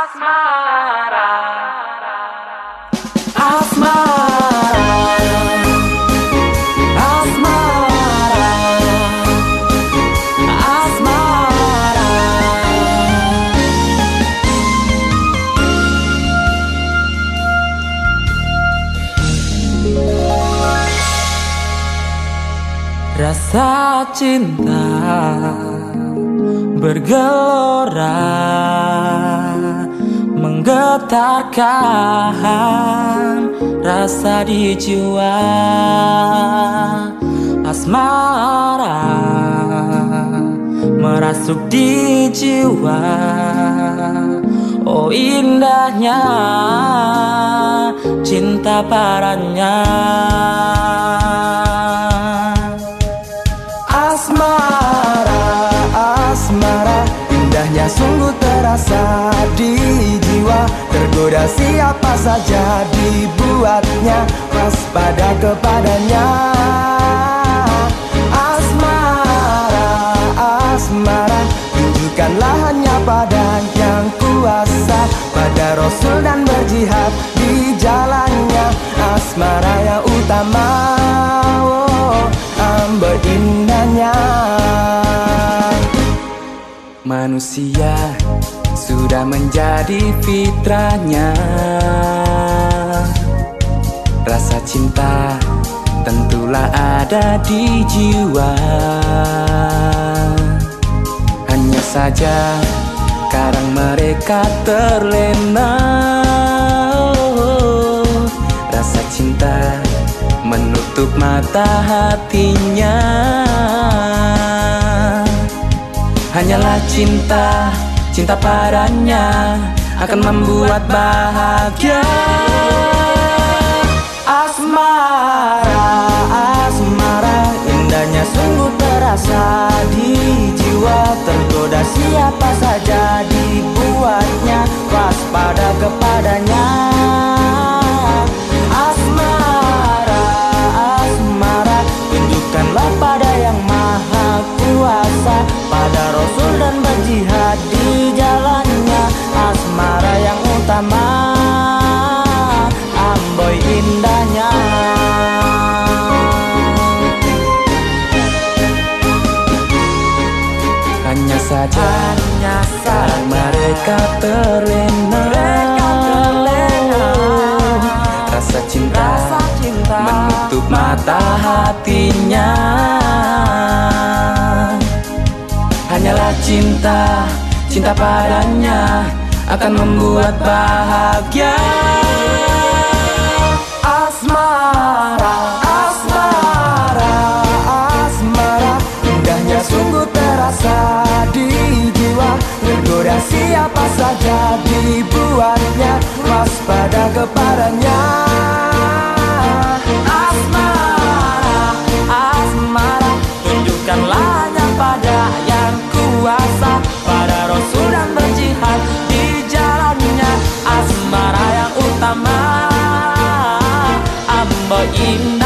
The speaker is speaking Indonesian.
Asmara. Rasa cinta bergelora menggetarkan rasa di jiwa asmara merasuk di jiwa. Oh indahnya cinta paranya Tergoda siapa saja dibuatnya Waspada kepadanya. Asmara, asmara Tunjukkanlah hanya pada yang kuasa. Pada Rasul dan berjihad di jalannya. Asmara yang utama oh, Manusia sudah menjadi fitrahnya. Rasa cinta tentulah ada di jiwa. Hanya saja sekarang mereka terlena. Rasa cinta menutup mata hatinya. Hanyalah cinta, cinta padanya Akan membuat bahagia. Asmara, asmara Indahnya sungguh terasa di jiwa. Tergoda siapa saja Hanya sekarang mereka terlena. Rasa cinta, Rasa cinta menutup mata hatinya. Hanyalah cinta, cinta padanya Akan membuat bahagia dibuatnya Waspada kepadanya. Asmara, asmara Tunjukkanlah hanya pada yang kuasa. Pada Rasul dan berjihad di jalannya. Asmara yang utama Ambo ini